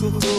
people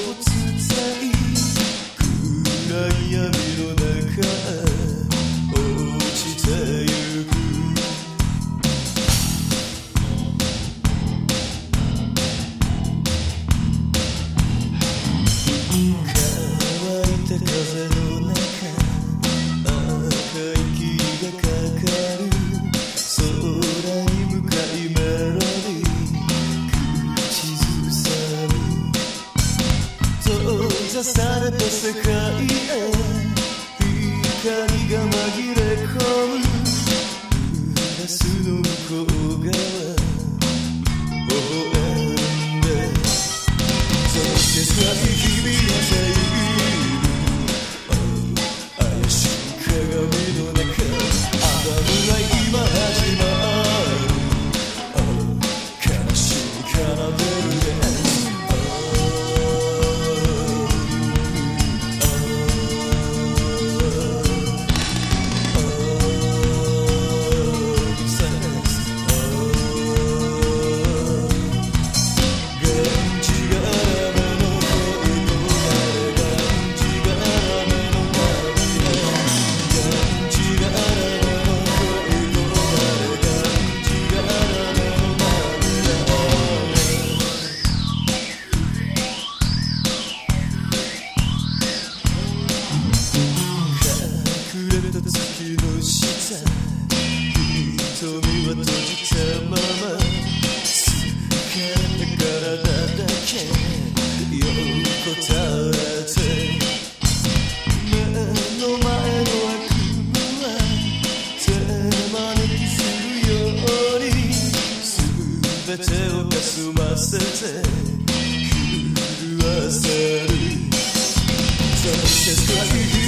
さされた世界へ。光が紛れ込むガラスの向こう側体だけよく答えて目の前の悪はテーマに。するように。全てをかすませて狂わせる Just like you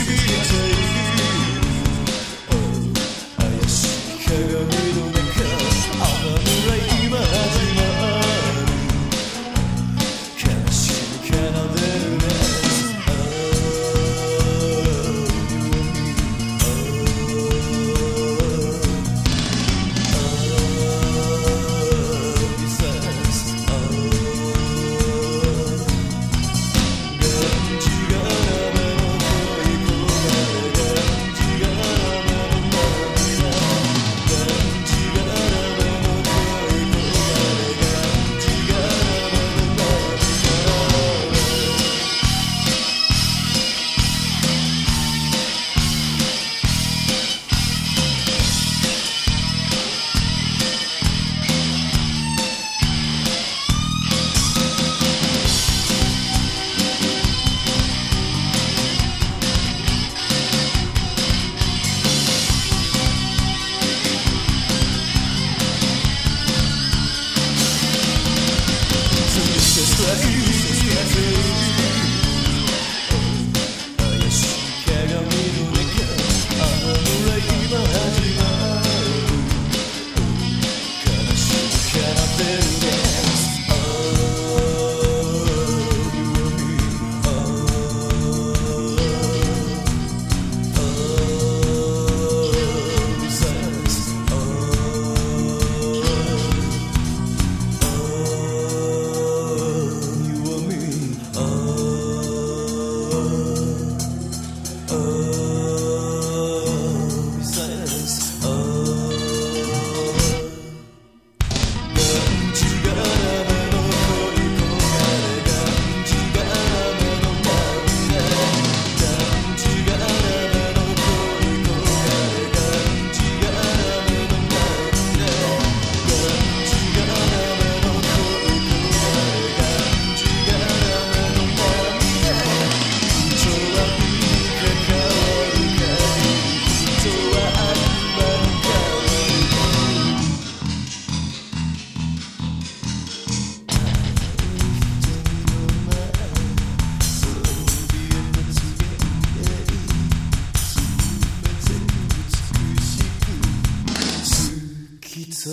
So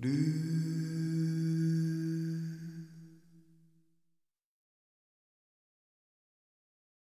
do